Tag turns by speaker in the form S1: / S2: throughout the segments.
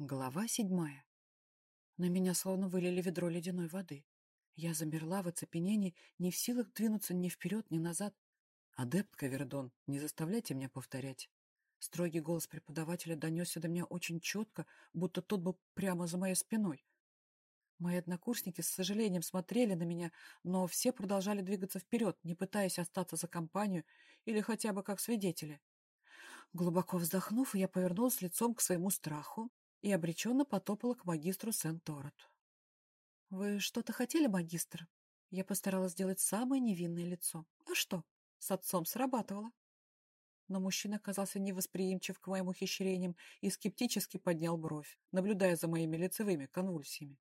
S1: Глава седьмая. На меня словно вылили ведро ледяной воды. Я замерла в оцепенении, не в силах двинуться ни вперед, ни назад. «Адептка Вердон, не заставляйте меня повторять». Строгий голос преподавателя донесся до меня очень четко, будто тот был прямо за моей спиной. Мои однокурсники с сожалением смотрели на меня, но все продолжали двигаться вперед, не пытаясь остаться за компанию или хотя бы как свидетели. Глубоко вздохнув, я повернулась лицом к своему страху и обреченно потопала к магистру Сент-Торот. «Вы что-то хотели, магистр?» Я постаралась сделать самое невинное лицо. «А что? С отцом срабатывало». Но мужчина оказался невосприимчив к моим ухищрениям и скептически поднял бровь, наблюдая за моими лицевыми конвульсиями.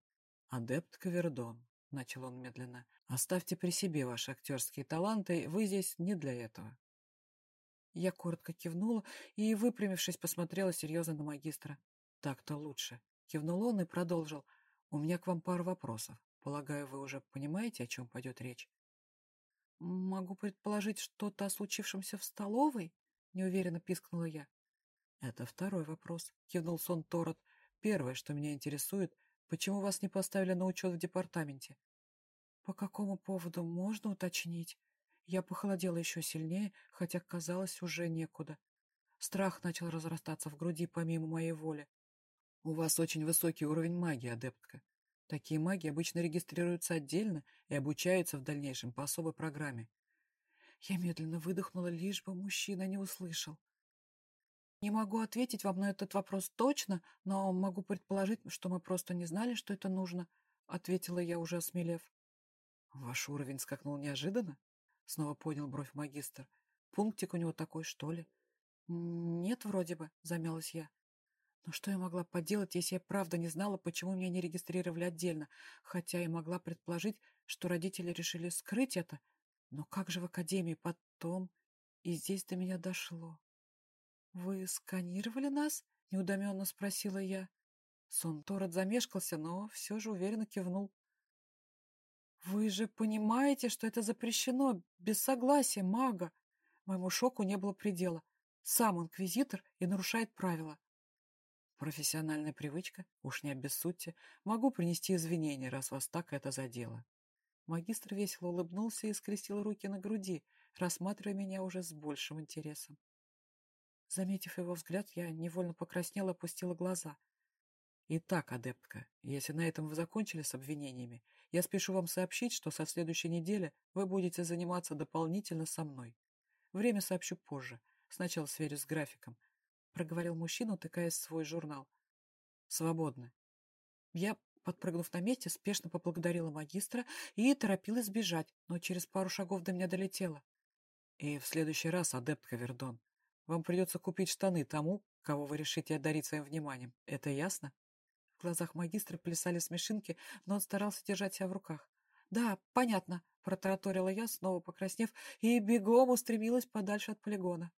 S2: «Адепт Кавердон», — начал он медленно, — «оставьте при себе ваши актерские таланты, вы здесь не для этого».
S1: Я коротко кивнула и, выпрямившись, посмотрела серьезно на магистра.
S2: «Так-то лучше», — кивнул он и продолжил. «У меня к вам пара вопросов. Полагаю, вы уже понимаете, о чем пойдет речь?»
S1: «Могу предположить что-то о случившемся в столовой?» — неуверенно пискнула я.
S2: «Это второй вопрос», — кивнул сон Торот. «Первое, что меня интересует, почему вас не поставили на учет в департаменте?»
S1: «По какому поводу можно уточнить?» Я похолодела еще сильнее, хотя казалось уже некуда. Страх начал разрастаться в груди помимо моей воли.
S2: У вас очень высокий уровень магии, адептка. Такие маги обычно регистрируются отдельно и обучаются в дальнейшем по особой программе.
S1: Я медленно выдохнула, лишь бы мужчина не услышал. Не могу ответить вам на этот вопрос точно, но могу предположить, что мы просто не знали, что это нужно, — ответила я, уже осмелев.
S2: Ваш уровень скакнул неожиданно? Снова поднял бровь магистр. Пунктик у него такой, что ли?
S1: Нет, вроде бы, замялась я. Но что я могла поделать, если я правда не знала, почему меня не регистрировали отдельно, хотя и могла предположить, что родители решили скрыть это. Но как же в академии потом? И здесь до меня дошло. «Вы сканировали нас?» — неудоменно спросила я. Сон Торот замешкался, но все же уверенно кивнул. «Вы же понимаете, что это запрещено, без согласия мага!» Моему шоку не было предела. Сам инквизитор и нарушает правила.
S2: Профессиональная привычка, уж не обессудьте, могу принести извинения, раз вас так это задело.
S1: Магистр весело улыбнулся и скрестил руки на груди, рассматривая меня уже с большим интересом. Заметив его взгляд, я невольно покраснела опустила глаза.
S2: «Итак, адептка, если на этом вы закончили с обвинениями, я спешу вам сообщить, что со следующей недели вы будете заниматься дополнительно со мной. Время сообщу позже. Сначала сверюсь с графиком, проговорил мужчина, утыкаясь в свой журнал. «Свободны».
S1: Я, подпрыгнув на месте, спешно поблагодарила магистра и торопилась бежать, но через пару шагов до меня долетело.
S2: «И в следующий раз, адепт Кавердон, вам придется купить штаны тому, кого вы решите одарить своим вниманием. Это ясно?»
S1: В глазах магистра плясали смешинки, но он старался держать себя в руках. «Да, понятно», — протараторила я, снова покраснев, и бегом устремилась подальше от полигона.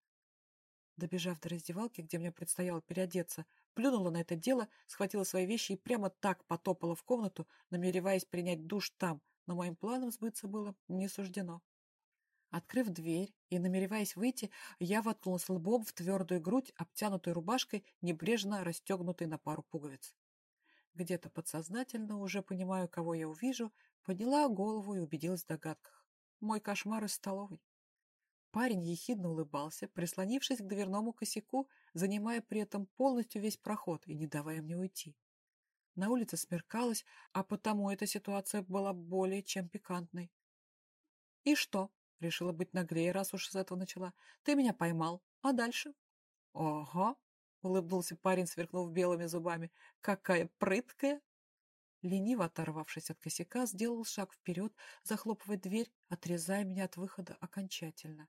S1: Добежав до раздевалки, где мне предстояло переодеться, плюнула на это дело, схватила свои вещи и прямо так потопала в комнату, намереваясь принять душ там, но моим планам сбыться было не суждено. Открыв дверь и намереваясь выйти, я воткнулась лбом в твердую грудь, обтянутую рубашкой, небрежно расстегнутой на пару пуговиц. Где-то подсознательно, уже понимаю, кого я увижу, подняла голову и убедилась в догадках. Мой кошмар из столовой. Парень ехидно улыбался, прислонившись к дверному косяку, занимая при этом полностью весь проход и не давая мне уйти. На улице смеркалось, а потому эта ситуация была более чем пикантной. «И что?» — решила быть наглее, раз уж с этого начала. «Ты меня поймал. А дальше?» «Ого!» — улыбнулся парень, сверкнув белыми зубами. «Какая прыткая!» Лениво оторвавшись от косяка, сделал шаг вперед, захлопывая дверь, отрезая меня от выхода окончательно.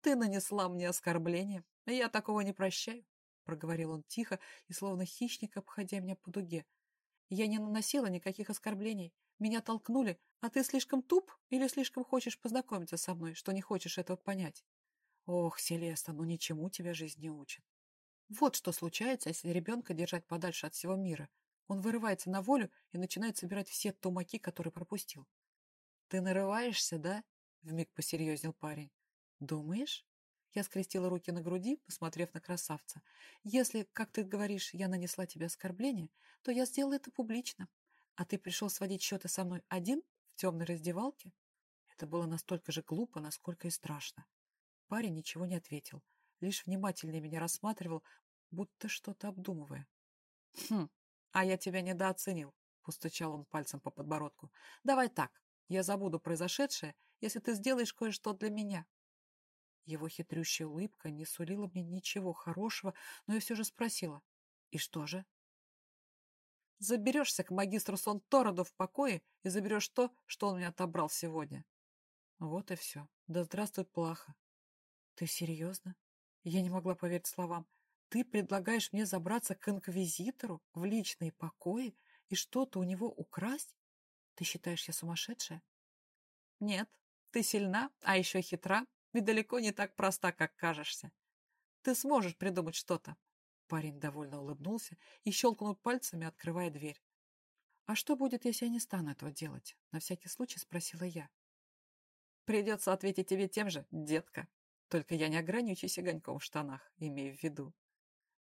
S1: «Ты нанесла мне оскорбление. Я такого не прощаю», — проговорил он тихо и словно хищник, обходя меня по дуге. «Я не наносила никаких оскорблений. Меня толкнули, а ты слишком туп или слишком хочешь познакомиться со мной, что не хочешь этого понять? Ох, Селеста, ну ничему тебя жизнь не учит. Вот что случается, если ребенка держать подальше от всего мира. Он вырывается на волю и начинает собирать все тумаки, которые пропустил. «Ты нарываешься, да?» — вмиг посерьезнел парень. «Думаешь?» Я скрестила руки на груди, посмотрев на красавца. «Если, как ты говоришь, я нанесла тебе оскорбление, то я сделала это публично. А ты пришел сводить счеты со мной один в темной раздевалке?» Это было настолько же глупо, насколько и страшно. Парень ничего не ответил, лишь внимательно меня рассматривал, будто что-то обдумывая. «Хм, а я тебя недооценил», — постучал он пальцем по подбородку. «Давай так, я забуду произошедшее, если ты сделаешь кое-что для меня». Его хитрющая улыбка не сулила мне ничего хорошего, но я все же спросила. «И что же?» «Заберешься к магистру Сон-Тороду в покое и заберешь то, что он мне отобрал сегодня». Вот и все. Да здравствует плаха. «Ты серьезно?» Я не могла поверить словам. «Ты предлагаешь мне забраться к инквизитору в личные покои и что-то у него украсть? Ты считаешь, я сумасшедшая?» «Нет, ты сильна, а еще хитра и далеко не так проста, как кажешься. Ты сможешь придумать что-то». Парень довольно улыбнулся и щелкнул пальцами, открывая дверь. «А что будет, если я не стану этого делать?» На всякий случай спросила я. «Придется ответить тебе тем же, детка», только я не ограничусь огоньком в штанах, имею в виду.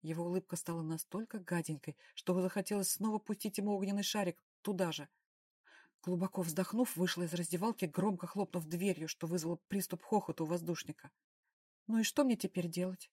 S1: Его улыбка стала настолько гаденькой, что захотелось снова пустить ему огненный шарик туда же. Глубоко вздохнув, вышла из раздевалки, громко хлопнув дверью, что вызвало приступ хохота у воздушника. «Ну и что мне теперь делать?»